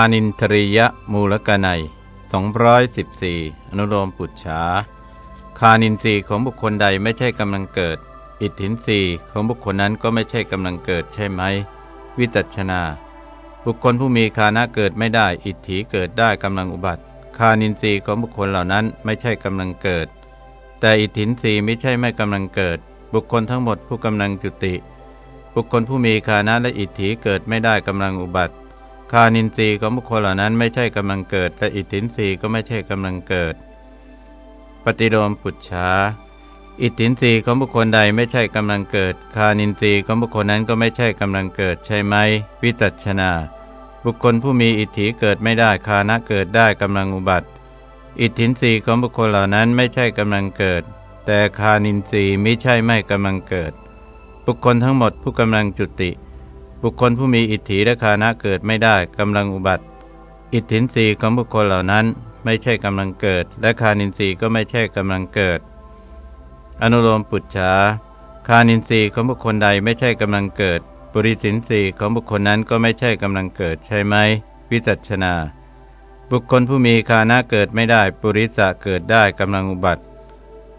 คานินทริยมูลกนัย214 อนุโลมปุจฉาคานินทรีย์ของบุคคลใดไม่ใช่กำลังเกิด อิทธินทรีย์ของบุคคลนั้นก็ไม่ใช่กำลังเกิดใช่ไหม วิจัชนา บุคคลผู้มีคานะเกิดไม่ได้ อิทธิเกิดได้กำลังอุบัติ คานินทรีย์ของบุคคลเหล่านั้นไม่ใช่กำลังเกิด แต่อิทธินทรีย์ไม่ใช่ไม่กำลังเกิด บุคคลทั้งหมดผู้กำลังจุติ บุคคลผู้มีคานะและอิทธิเกิดไม่ได้กำลังอุบัติ คานินทรีย์ของบุคคลเหล่านั้นไม่ใช่กำลังเกิดและอิทธินทรีย์ก็ไม่ใช่กำลังเกิด ปฏิโลมปุจฉาอิทธินทรีย์ของบุคคลใดไม่ใช่กำลังเกิด คานินทรีย์ของบุคคลนั้นก็ไม่ใช่กำลังเกิดใช่ไหม วิจัชนา บุคคลผู้มีอิทธิเกิดไม่ได้คานะเกิดได้กำลังอุบัติ อิทธินทรีย์ของบุคคลเหล่านั้นไม่ใช่กำลังเกิด แต่คานินทรีย์ไม่ใช่ไม่กำลังเกิด บุคคลทั้งหมดผู้กำลังจุติ บุคคลผู้มีอิทธิและคานะเกิดไม่ได้กำลังอุบัติ อิทธินรีของบุคคลเหล่านั้น ไม่ใช่กำลังเกิด และคานินทรีย์ก็ไม่ใช่กำลังเกิด อนุโลมปุจฉาคานินทรีย์ของบุคคลใดไม่ใช่กำลังเกิด ปุริสินทรีย์ของบุคคลนั้นก็ไม่ใช่กำลังเกิดใช่ไหมวิจัชนา บุคคลผู้มีคานะเกิดไม่ได้ ปุริสะเกิดได้กำลังอุบัติ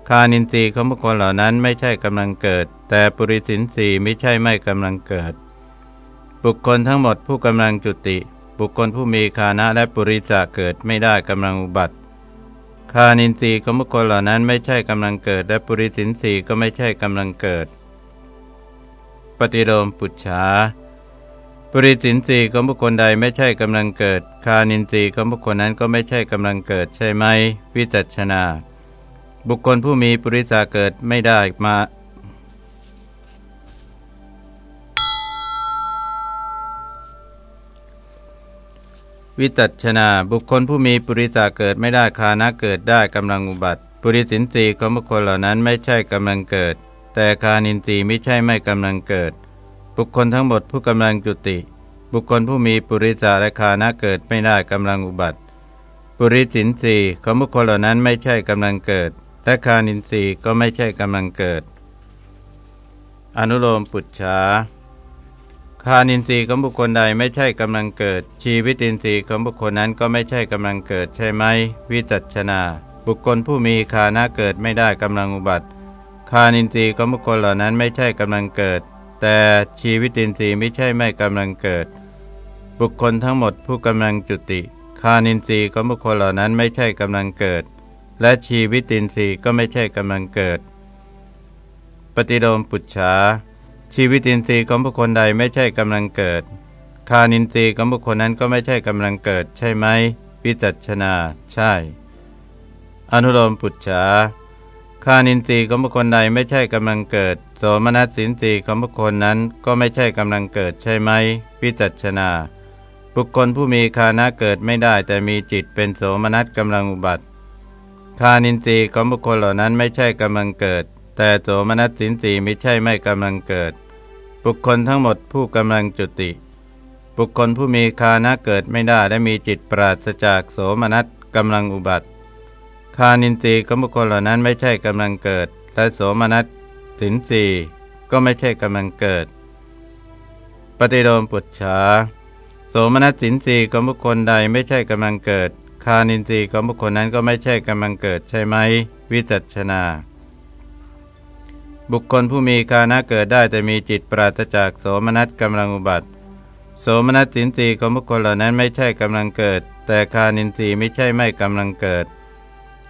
คานินทรีย์ของบุคคลเหล่านั้นไม่ใช่กำลังเกิด แต่ปุริสินทรีย์ไม่ใช่ไม่กำลังเกิด บุคคลทั้งหมดผู้กำลังจุติ บุคคลผู้มีคานะและปุริจาเกิดไม่ได้กำลังอุบัติคานินทรีย์ของบุคคลเหล่านั้นไม่ใช่กำลังเกิด และปุริสินทรีย์ก็ไม่ใช่กำลังเกิด ปฏิโลมปุจฉาปุริสินทรีย์ของบุคคลใดไม่ใช่กำลังเกิด คานินทรีย์ของบุคคลนั้นก็ไม่ใช่กำลังเกิดใช่ไหมวิจัชนา บุคคลผู้มีปุริจาเกิดไม่ได้มา วิตัชนาบุคคลผู้มีปุริสาเกิดไม่ได้คานะเกิดได้กำลังอุบัติปุริสินทรีของบุคคลเหล่านั้นไม่ใช่กำลังเกิด แต่คานินทรีย์ไม่ใช่ไม่กำลังเกิด บุคคลทั้งหมดผู้กำลังจุติ บุคคลผู้มีปุริสาและคานะเกิดไม่ได้กำลังอุบัติ ปุริสินทรีของบุคคลเหล่านั้นไม่ใช่กำลังเกิด และคานินทรีย์ก็ไม่ใช่กำลังเกิด อนุโลมปุจฉา คานินทรีย์ของบุคคลใดไม่ใช่กำลังเกิด ชีวิตินทรีย์ของบุคคลนั้นก็ไม่ใช่กำลังเกิดใช่ไหม วิจัชนา บุคคลผู้มีคานะเกิดไม่ได้กำลังอุบัติ คานินทรีย์ของบุคคลเหล่านั้นไม่ใช่กำลังเกิด แต่ชีวิตินทรีย์ไม่ใช่ไม่กำลังเกิด บุคคลทั้งหมดผู้กำลังจุติ คานินทรีย์ของบุคคลเหล่านั้นไม่ใช่กำลังเกิด และชีวิตินทรีย์ก็ไม่ใช่กำลังเกิด ปฏิโลมปุจฉา ชีวิตินทรีย์ของบุคคลใดไม่ใช่กำลังเกิดคานินทรีย์ของบุคคลนั้นก็ไม่ใช่กำลังเกิด ใช่ไหมวิจัชนา ใช่ อนุโลมปุจฉาคานินทรีย์ของบุคคลใดไม่ใช่กำลังเกิด โสมนัสสินทรีย์ของบุคคลนั้นก็ไม่ใช่กำลังเกิดใช่ไหมวิจัชนา บุคคลผู้มีคานะเกิดไม่ได้ แต่มีจิตเป็นโสมนัสกำลังอุบัติคานินทรีย์ของบุคคลเหล่านั้นไม่ใช่กำลังเกิด แต่โสมนัสสินสีไม่ใช่ไม่กำลังเกิด บุคคลทั้งหมดผู้กำลังจุติ บุคคลผู้มีคานะเกิดไม่ได้และมีจิตปราศจากโสมนัสกำลังอุบัติ คานินทรีย์ของบุคคลเหล่านั้นไม่ใช่กำลังเกิด และโสมนัสสินสีก็ไม่ใช่กำลังเกิด ปฏิโลมปุจฉาโสมนัสสินสีของบุคคลใดไม่ใช่กำลังเกิด คานินทรีย์ของบุคคลนั้นก็ไม่ใช่กำลังเกิดใช่ไหม วิจัชนา บุคคลผู้มีคานะเกิดได้แต่มีจิตปราศจากโสมนัสกำลังอุบัติ โสมนัสสินทรีของบุคคลเหล่านั้นไม่ใช่กำลังเกิด แต่คานินทรีย์ไม่ใช่ไม่กำลังเกิด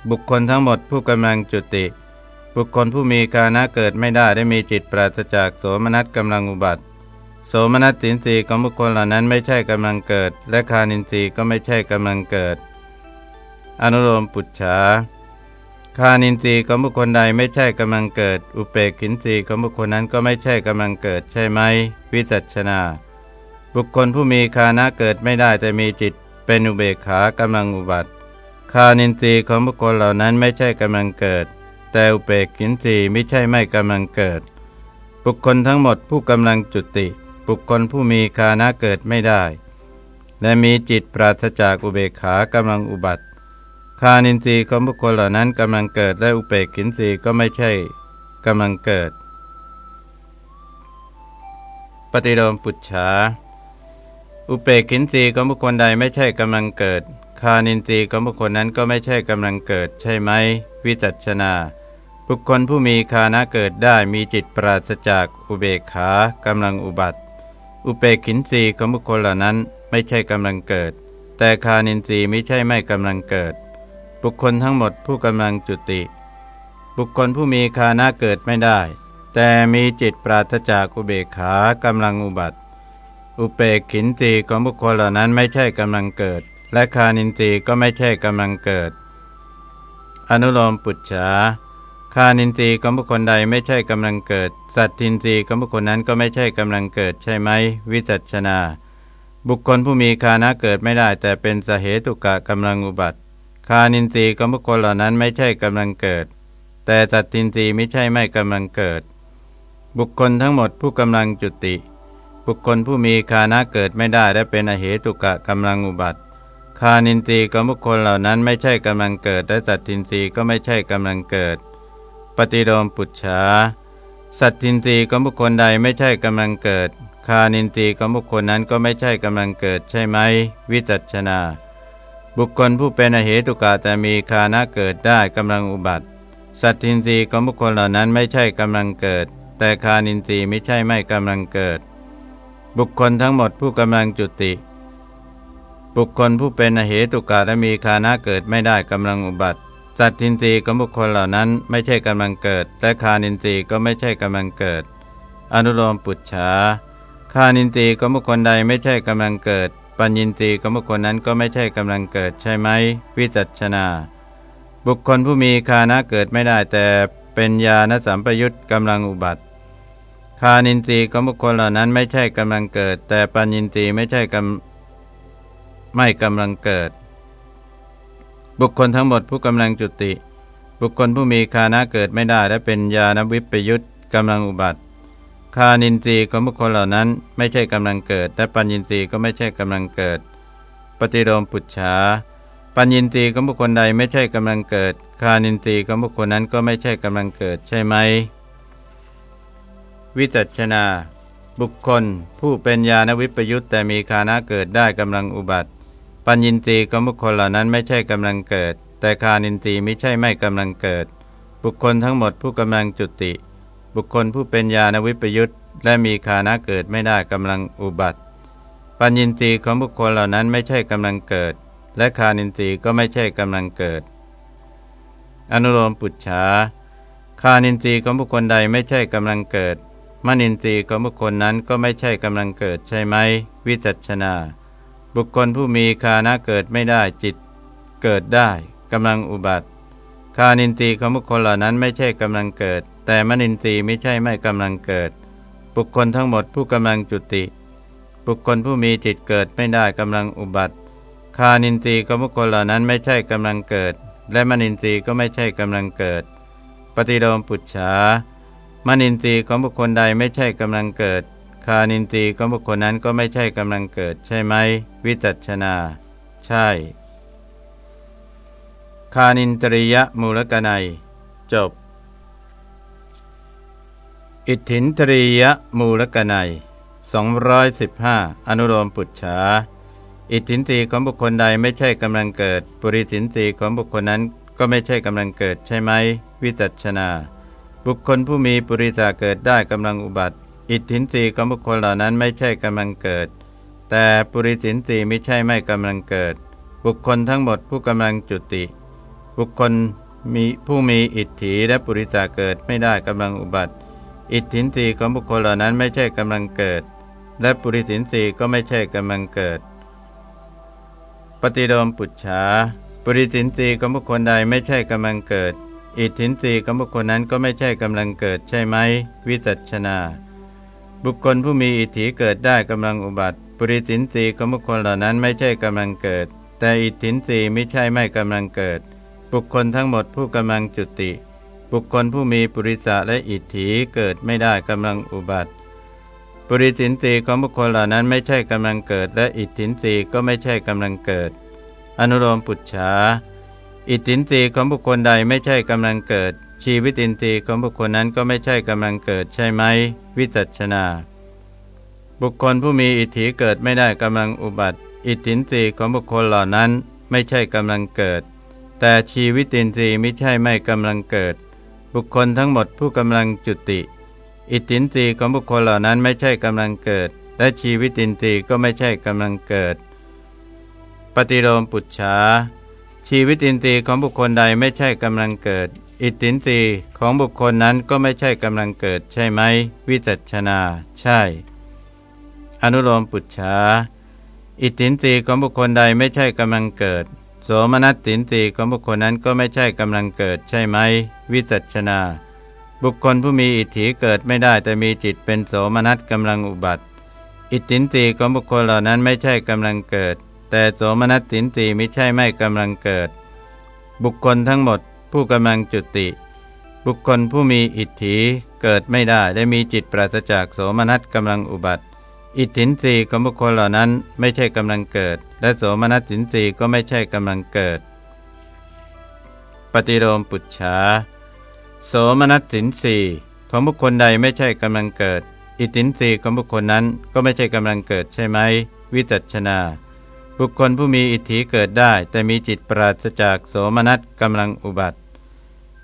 บุคคลทั้งหมดผู้กำลังจุติ บุคคลผู้มีคานะเกิดไม่ได้ได้มีจิตปราศจากโสมนัสกำลังอุบัติ โสมนัสสินทรีของบุคคลเหล่านั้นไม่ใช่กำลังเกิด และคานินทรีย์ก็ไม่ใช่กำลังเกิด อนุโลมปุจฉา คานินทรีย์ของบุคคลใดไม่ใช่กำลังเกิด อุเปกินทรีย์ของบุคคลนั้นก็ไม่ใช่กำลังเกิดใช่ไหม วิจัชนา บุคคลผู้มีคานะเกิดไม่ได้แต่มีจิต เป็นอุเบกขากำลังอุบัติคานินทรีย์ของบุคคลเหล่านั้นไม่ใช่กำลังเกิด แต่อุเปกินทรีย์ไม่ใช่ไม่กำลังเกิด บุคคลทั้งหมดผู้กำลังจุติ บุคคลผู้มีคานะเกิดไม่ได้ และมีจิตปราศจากอุเบกขากำลังอุบัติ คานินทรีย์ของบุคคลเหล่านั้นกำลังเกิดและอุเปกินทรีย์ก็ไม่ใช่กำลังเกิด ปฏิโลมปุจฉาอุเปกินรีของบุคคลใดไม่ใช่กำลังเกิด คานินทรีย์ของบุคคลนั้นก็ไม่ใช่กำลังเกิด ใช่ไหม วิจัชนา บุคคลผู้มีคานะเกิดได้มีจิตปราศจากอุเบกขากำลังอุบัติ อุเปกินรีของบุคคลเหล่านั้นไม่ใช่กำลังเกิด แต่คานินทรีย์ไม่ใช่ไม่กำลังเกิด บุคคลทั้งหมดผู้กำลังจุติ บุคคลผู้มีคานะเกิดไม่ได้ แต่มีจิตปราศจากอุเบกขากำลังอุบัติ อุเปกขินตีของบุคคลเหล่านั้นไม่ใช่กำลังเกิด และคานินตีก็ไม่ใช่กำลังเกิด อนุโลมปุจฉาคานินตีของบุคคลใดไม่ใช่กำลังเกิด สัตทินตีของบุคคลนั้นก็ไม่ใช่กำลังเกิดใช่ไหม วิจัชนา บุคคลผู้มีคานะเกิดไม่ได้ แต่เป็นสเหตุกะกำลังอุบัติ คานินตีของบุคคลเหล่านั้นไม่ใช่กำลังเกิด แต่สัตทินตีไม่ใช่ไม่กำลังเกิด บุคคลทั้งหมดผู้กำลังจุติ บุคคลผู้มีคานะเกิดไม่ได้และเป็นอเหตุกะกำลังอุบัติคานินทรีย์ของบุคคลเหล่านั้นไม่ใช่กำลังเกิด และสัตทินทรีย์ก็ไม่ใช่กำลังเกิด ปฏิโลมปุจฉาสัตทินทรีย์ของบุคคลใดไม่ใช่กำลังเกิด คานินทรีย์ของบุคคลนั้นก็ไม่ใช่กำลังเกิดใช่ไหม วิจัชนา บุคคลผู้เป็นอเหตุกะแต่มีคานะเกิดได้กำลังอุบัติ สัตทินรีของบุคคลเหล่านั้นไม่ใช่กำลังเกิด แต่คานินทรีไม่ใช่ไม่กำลังเกิด บุคคลทั้งหมดผู้กำลังจุติ บุคคลผู้เป็นอเหตุกาและมีคานะเกิดไม่ได้กำลังอุบัติ สัตทินรีของบุคคลเหล่านั้นไม่ใช่กำลังเกิด และคานินทรีก็ไม่ใช่กำลังเกิด อนุโลมปุจฉาคานินทรีของบุคคลใดไม่ใช่กำลังเกิด ปัญญินทรีของบุคคลนั้นก็ไม่ใช่กำลังเกิดใช่ไหมวิจัชนา บุคคลผู้มีคานะเกิดไม่ได้แต่เป็นญาณสัมปยุตกำลังอุบัติคานินทรีย์ของบุคคลเหล่านั้นไม่ใช่กำลังเกิด แต่ปัญญินทรีย์ไม่ใช่กำไม่กำลังเกิด บุคคลทั้งหมดผู้กำลังจุติ บุคคลผู้มีคานะเกิดไม่ได้และเป็นญาณวิปยุตกำลังอุบัติานินทรีย์ของบุคคลเหล่านั้น ไม่ใช่กำลังเกิด และปัญญินทรีย์ก็ไม่ใช่กำลังเกิด ปฏิโลมปุจฉาปัญญินทรีย์ของบุคคลใดไม่ใช่กำลังเกิดคานินทรีย์ของบุคคลนั้นก็ไม่ใช่กำลังเกิดใช่ไหม วิจัชนา บุคคล ผู้เป็นญาณวิปยุตแต่มีคานะเกิดได้กำลังอุบัติ ปัญญินตีของบุคคลเหล่านั้นไม่ใช่กำลังเกิด แต่คานินตีไม่ใช่ไม่กำลังเกิด บุคคลทั้งหมดผู้กำลังจุติ บุคคลผู้เป็นญาณวิปยุตและมีคานะเกิดไม่ได้กำลังอุบัติ ปัญญินตีของบุคคลเหล่านั้นไม่ใช่กำลังเกิด และคานินตีก็ไม่ใช่กำลังเกิด อนุโลมปุจฉาคานินตีของบุคคลใดไม่ใช่กำลังเกิดมนินทรีย์ของบุคคลนั้นก็ไม่ใช่กำลังเกิดใช่ไหม วิจัชนา บุคคลผู้มีคานะเกิดไม่ได้จิต เกิดได้กำลังอุบัติ คานินทรีย์ของบุคคลเหล่านั้นไม่ใช่กำลังเกิด แต่มนินทรีย์ไม่ใช่ไม่กำลังเกิด บุคคลทั้งหมดผู้กำลังจุติ บุคคลผู้มีจิตเกิดไม่ได้กำลังอุบัติ คานินทรีย์ของบุคคลเหล่านั้นไม่ใช่กำลังเกิด และมนินทรีย์ก็ไม่ใช่กำลังเกิด ปฏิโลมปุจฉามนินทรีย์ของบุคคลใดไม่ใช่กำลังเกิด คานินทรีย์ของบุคคลนั้นก็ไม่ใช่กำลังเกิด ใช่ไหม วิจัชนา ใช่ คานินตริยมูลกนัย จบ อิทธินตริยมูลกนัย215 อนุโลมปุจฉาอิทธินรีของบุคคลใดไม่ใช่กำลังเกิด ปุริสินรีของบุคคลนั้นก็ไม่ใช่กำลังเกิดใช่ไหม วิจัชนา บุคคลผู้มีปุริสาเกิดได้กำลังอุบัติ อิทธินรีของบุคคลเหล่านั้นไม่ใช่กำลังเกิด แต่ปุริสินรีไม่ใช่ไม่กำลังเกิด บุคคลทั้งหมดผู้กำลังจุติ บุคคลมีผู้มีอิทธิและปุริสาเกิดไม่ได้กำลังอุบัติ อิทธินรีของบุคคลเหล่านั้นไม่ใช่กำลังเกิด และปุริสินรีก็ไม่ใช่กำลังเกิด ปฏิโดมปุจฉาปุริสินรีของบุคคลใดไม่ใช่กำลังเกิด อิทธินรีของบุคคลนั้นก็ไม่ใช่กำลังเกิดใช่ไหม วิจัชนา บุคคลผู้มีอิทธิเกิดได้กำลังอุบัติปุริสินรีของบุคคลเหล่านั้นไม่ใช่กำลังเกิด แต่อิทธินรีไม่ใช่ไม่กำลังเกิด บุคคลทั้งหมดผู้กำลังจุติ บุคคลผู้มีปุริสะและอิทธิเกิดไม่ได้กำลังอุบัติปุริสินรีของบุคคลเหล่านั้นไม่ใช่กำลังเกิด และอิทธินรีก็ไม่ใช่กำลังเกิด อนุโลมปุจฉาอิทธินรีของบุคคลใดไม่ใช่กำลังเกิด ชีวิตินทรีย์ของบุคคลนั้นก็ไม่ใช่กำลังเกิดใช่ไหม วิจัชนา บุคคลผู้มีอิทธิเกิดไม่ได้กำลังอุบัติ อิทธินรีของบุคคลเหล่านั้นไม่ใช่กำลังเกิด แต่ชีวิตินทรีย์ไม่ใช่ไม่กำลังเกิด บุคคลทั้งหมดผู้กำลังจุติ อิทธินรีของบุคคลเหล่านั้นไม่ใช่กำลังเกิด และชีวิตินทรีย์ก็ไม่ใช่กำลังเกิด ปฏิโลมปุจฉาชีวิตินทรีย์ของบุคคลใดไม่ใช่กำลังเกิด อิทธินทรีย์ของบุคคลนั้นก็ไม่ใช่กำลังเกิด ใช่ไหม วิจัชนา ใช่ อนุโลมปุจฉาอิทธินทรีย์ของบุคคลใดไม่ใช่กำลังเกิด โสมนัสตินทรีย์ของบุคคลนั้นก็ไม่ใช่กำลังเกิด ใช่ไหม วิจัชนา บุคคลผู้มีอิทธิเกิดไม่ได้แต่มีจิตเป็นโสมนัสกำลังอุบัติ อิทธินทรีของบุคคลเหล่านั้นไม่ใช่กำลังเกิด แต่โสมนัสสินตีไม่ใช่ไม่กำลังเกิด บุคคลทั้งหมดผู้กำลังจุติ บุคคลผู้มีอิทธิเกิดไม่ได้ได้มีจิตปราศจากโสมนัสกำลังอุบัติ อิทธินรีของบุคคลเหล่านั้นไม่ใช่กำลังเกิด และโสมนัสสินรีก็ไม่ใช่กำลังเกิด ปฏิโลมปุจฉา โสมนัสสินสีของบุคคลใดไม่ใช่กำลังเกิด อิทธินรีของบุคคลนั้นก็ไม่ใช่กำลังเกิดใช่ไหม วิจัชนา บุคคลผู้มีอิทธิเกิดได้ แต่มีจิตปราศจากโสมนัสกำลังอุบัติ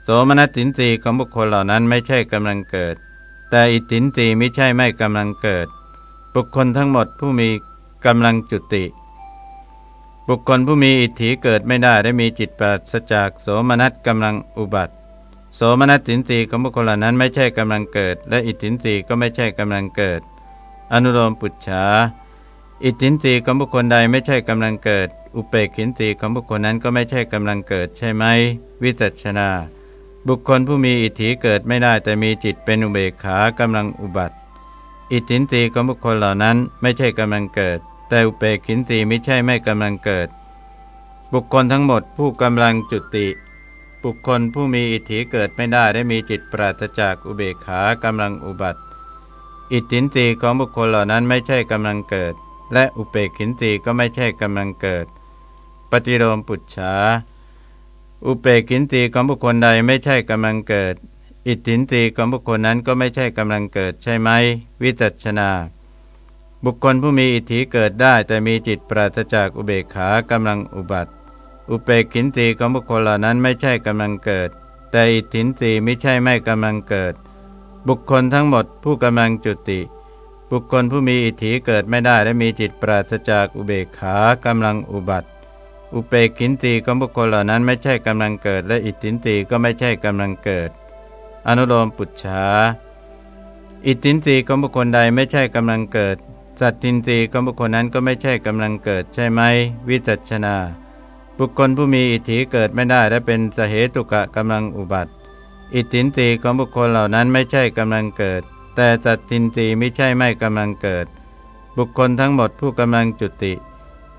โสมนัสสินสีของบุคคลเหล่านั้นไม่ใช่กำลังเกิด แต่อิทธินสีไม่ใช่ไม่กำลังเกิด บุคคลทั้งหมดผู้มีกำลังจุติบุคคลผู้มีอิทธิเกิดไม่ได้ได้มีจิตปราศจากโสมนัสกำลังอุบัติ โสมนัสสินสีของบุคคลเหล่านั้นไม่ใช่กำลังเกิด และอิทธินสีก็ไม่ใช่กำลังเกิด อนุโลมปุจฉาอิทธินรีของบุคคลใดไม่ใช่กำลังเกิด อุเปกขินรีของบุคคลนั้นก็ไม่ใช่กำลังเกิดใช่ไหม วิจัชนา บุคคลผู้มีอิทธิเกิดไม่ได้แต่มีจิตเป็นอุเบกขากำลังอุบัติ อิทธินรีของบุคคลเหล่านั้นไม่ใช่กำลังเกิด แต่อุเปกขินรีไม่ใช่ไม่กำลังเกิด บุคคลทั้งหมดผู้กำลังจุติ บุคคลผู้มีอิทธิเกิดไม่ได้ได้มีจิตปราศจากอุเบกขากำลังอุบัติ อิทธินรีของบุคคลเหล่านั้นไม่ใช่กำลังเกิด และอุเปกขินตีก็ไม่ใช่กำลังเกิด ปฏิโลมปุจฉาอุเปกขินตีของบุคคลใดไม่ใช่กำลังเกิด อิทธินตีของบุคคลนั้นก็ไม่ใช่กำลังเกิดใช่ไหม วิจัชนา บุคคลผู้มีอิทธิเกิดได้แต่มีจิตปราศจากอุเบกขากำลังอุบัติ อุเปกขินตีของบุคคลเหล่านั้นไม่ใช่กำลังเกิด แต่อิทธินตีไม่ใช่ไม่กำลังเกิด บุคคลทั้งหมดผู้กำลังจุติ บุคคลผู้มีอิทธิเกิดไม่ได้และมีจิตปราศจากอุเบกขากำลังอุบัติ อุเปกขินตีของบุคคลเหล่านั้นไม่ใช่กำลังเกิด และอิทธินตีก็ไม่ใช่กำลังเกิด อนุโลมปุจฉาอิทธินตีของบุคคลใดไม่ใช่กำลังเกิด สัตตินตีของบุคคลนั้นก็ไม่ใช่กำลังเกิดใช่ไหมวิจัชนา บุคคลผู้มีอิทธิเกิดไม่ได้และเป็นสเหตุกะกำลังอุบัติ อิทธินตีของบุคคลเหล่านั้นไม่ใช่กำลังเกิด แต่จัตตินรีไม่ใช่ไม่กำลังเกิด บุคคลทั้งหมดผู้กำลังจุติ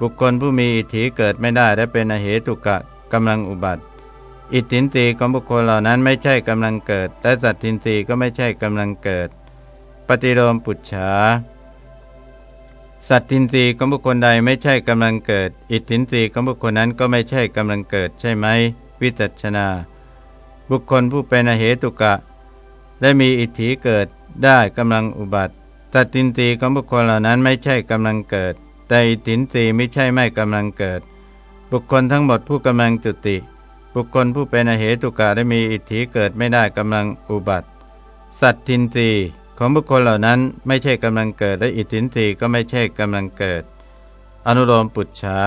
บุคคลผู้มีอิทธิเกิดไม่ได้และเป็นอเหตุกะกำลังอุบัติ อิทธินรีของบุคคลเหล่านั้นไม่ใช่กำลังเกิด และสัตตินรีก็ไม่ใช่กำลังเกิด ปฏิโลมปุจฉา สัตตินรีของบุคคลใดไม่ใช่กำลังเกิด อิทธินรีของบุคคลนั้นก็ไม่ใช่กำลังเกิดใช่ไหม วิจัชนา บุคคลผู้เป็นอเหตุกะและมีอิทธิเกิดได้กำลังอุบัติตัดตินตีของบุคคลเหล่านั้นไม่ใช่กำลังเกิด แต่อิตินตีไม่ใช่ไม่กำลังเกิด บุคคลทั้งหมดผู้กำลังจุติ บุคคลผู้เป็นอเหตุกาได้มีอิทธิเกิดไม่ได้กำลังอุบัติ สัตทินตี ของบุคคลเหล่านั้นไม่ใช่กำลังเกิดและอิทธินตีก็ไม่ใช่กำลังเกิด อนุโลมปุจฉา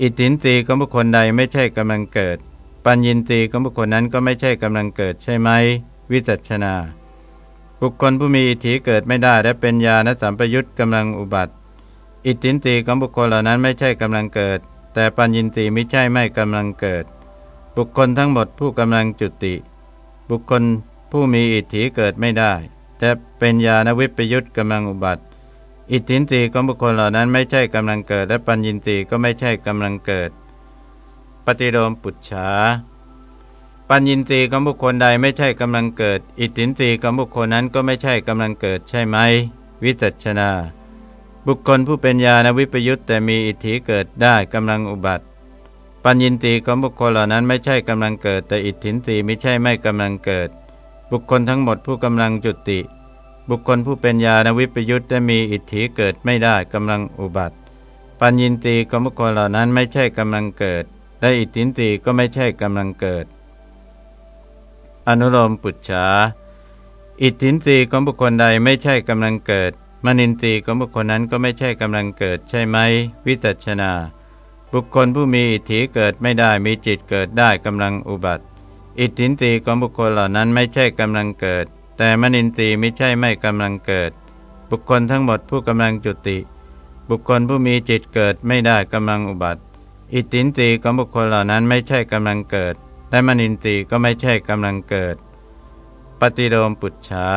อิทธินตีของบุคคลใดไม่ใช่กำลังเกิด ปัญญินตีของบุคคลนั้นก็ไม่ใช่กำลังเกิดใช่ไหม วิจัชนา บุคคลผู้มีอิทธิเกิดไม่ได้และเป็นญาณสัมปยุตกำลังอุบัติ อิทธินตีของบุคคลเหล่านั้นไม่ใช่กำลังเกิด แต่ปัญญินตีไม่ใช่ไม่กำลังเกิด บุคคลทั้งหมดผู้กำลังจุติ บุคคลผู้มีอิทธิเกิดไม่ได้ แต่เป็นญาณวิปยุตกำลังอุบัติ อิทธินตีของบุคคลเหล่านั้นไม่ใช่กำลังเกิด และปัญญินตีก็ไม่ใช่กำลังเกิด ปฏิโลมปุจฉาปัญญินทรีย์ของบุคคลใดไม่ใช่กำลังเกิด อิทธินทรีย์ของบุคคลนั้นก็ไม่ใช่กำลังเกิดใช่ไหม วิจัชนา บุคคลผู้เป็นญาณวิปยุตแต่มีอิทธิเกิดได้กำลังอุบัติ ปัญญินทรีย์ของบุคคลเหล่านั้นไม่ใช่กำลังเกิด แต่อิทธินทรีย์ไม่ใช่ไม่กำลังเกิด บุคคลทั้งหมดผู้กำลังจุติ บุคคลผู้เป็นญาณวิปยุทธ์ได้มีอิทธิเกิดไม่ได้กำลังอุบัติ ปัญญินตีของบุคคลเหล่านั้นไม่ใช่กำลังเกิด และอิทธินตีก็ไม่ใช่กำลังเกิด อนุโลมปุจฉาอิทธินตีของบุคคลใดไม่ใช่กำลังเกิดมนินตีของบุคคลนั้นก็ไม่ใช่กำลังเกิดใช่ไหม วิจัชนา บุคคลผู้มีอิทธิเกิดไม่ได้มีจิตเกิดได้กำลังอุบัติ อิทธินตีของบุคคลเหล่านั้นไม่ใช่กำลังเกิด แต่มนินตีไม่ใช่ไม่กำลังเกิด บุคคลทั้งหมดผู้กำลังจุติ บุคคลผู้มีจิตเกิดไม่ได้กำลังอุบัติ อิทธินตีของบุคคลเหล่านั้นไม่ใช่กำลังเกิด และมนินตีก็ไม่ใช่กำลังเกิด ปฏิโลมปุจฉา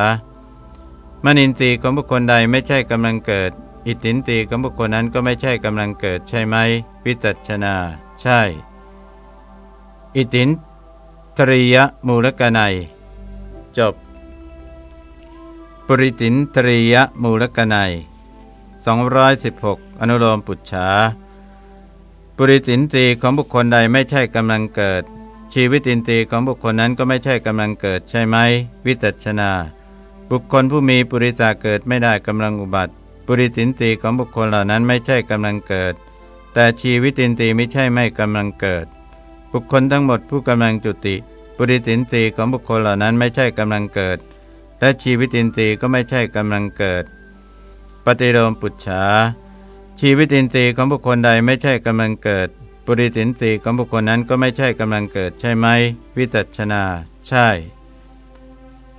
มนินทรีย์ของบุคคลใดไม่ใช่กำลังเกิด อิทธินตีของบุคคลนั้นก็ไม่ใช่กำลังเกิดใช่ไหมวิจัชนา ใช่ อิทธิน ตริยมูลกนัย จบ ปริตินตริยมูลกนัย216 อนุโลมปุจฉาปริตินตีของบุคคลใดไม่ใช่กำลังเกิด ชีวิตินทรีของบุคคลนั้นก็ไม่ใช่กำลังเกิดใช่ไหม วิจัชนา บุคคลผู้มีปุริจาเกิดไม่ได้กำลังอุบัติ ปุริสินทรีของบุคคลเหล่านั้นไม่ใช่กำลังเกิด แต่ชีวิตินทรีไม่ใช่ไม่กำลังเกิด บุคคลทั้งหมดผู้กำลังจุติ ปุริสินทรีย์ของบุคคลเหล่านั้นไม่ใช่กำลังเกิด และชีวิตินทรีย์ก็ไม่ใช่กำลังเกิด ปฏิโลมปุจฉาชีวิตินทรีย์ของบุคคลใดไม่ใช่กำลังเกิด ปุริสินสีของบุคคลนั้นก็ไม่ใช่กำลังเกิดใช่ไหม วิจัชนา ใช่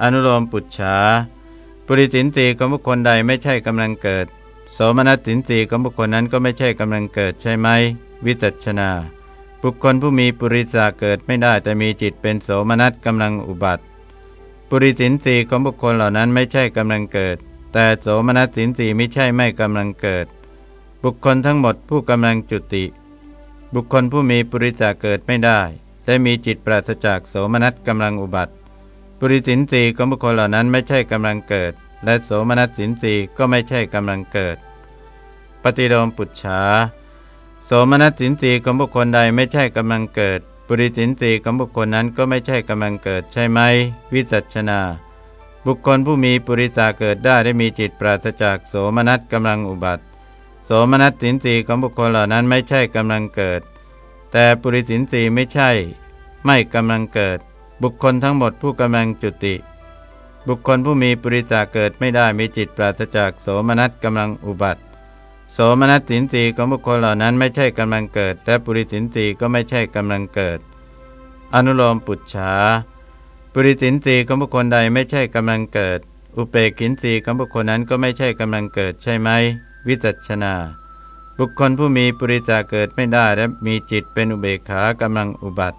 อนุโลมปุจฉาปุริสินสีของบุคคลใดไม่ใช่กำลังเกิด โสมนัสสินสีของบุคคลนั้นก็ไม่ใช่กำลังเกิดใช่ไหม วิจัชนา บุคคลผู้มีปุริสาเกิดไม่ได้แต่มีจิตเป็นโสมนัสกำลังอุบัติ ปุริสินสีของบุคคลเหล่านั้นไม่ใช่กำลังเกิด แต่โสมนัสสินสีไม่ใช่ไม่กำลังเกิด บุคคลทั้งหมดผู้กำลังจุติ บุคคลผู้มีปุริจาเกิดไม่ได้และมีจิตปราศจากโสมนัสกำลังอุบัติ ปุริสินสีของบุคคลเหล่านั้นไม่ใช่กำลังเกิด และโสมนัสสินสีก็ไม่ใช่กำลังเกิด ปฏิโลมปุจฉา โสมนัสสินสีของบุคคลใดไม่ใช่กำลังเกิด ปุริสินสีของบุคคลนั้นก็ไม่ใช่กำลังเกิดใช่ไหม วิจัชนา บุคคลผู้มีปุริจาเกิดได้ได้มีจิตปราศจากโสมนัสกำลังอุบัติ โสมนัสสินสีของบุคคลเหล่านั้นไม่ใช่กำลังเกิด แต่ปุริสินสีไม่ใช่ ไม่กำลังเกิด บุคคลทั้งหมดผู้กำลังจุติ บุคคลผู้มีปุริจาเกิดไม่ได้มีจิตปราศจากโสมนัสกำลังอุบัติ โสมนัสสินสีของบุคคลเหล่านั้นไม่ใช่กำลังเกิด และปุริสินสีก็ไม่ใช่กำลังเกิด อนุโลมปุจฉาปุริสินสีของบุคคลใดไม่ใช่กำลังเกิด อุเปกินสีของบุคคลนั้นก็ไม่ใช่กำลังเกิดใช่ไหม วิจัชนา บุคคลผู้มีปุริจาเกิดไม่ได้และมีจิตเป็นอุเบกขากำลังอุบัติ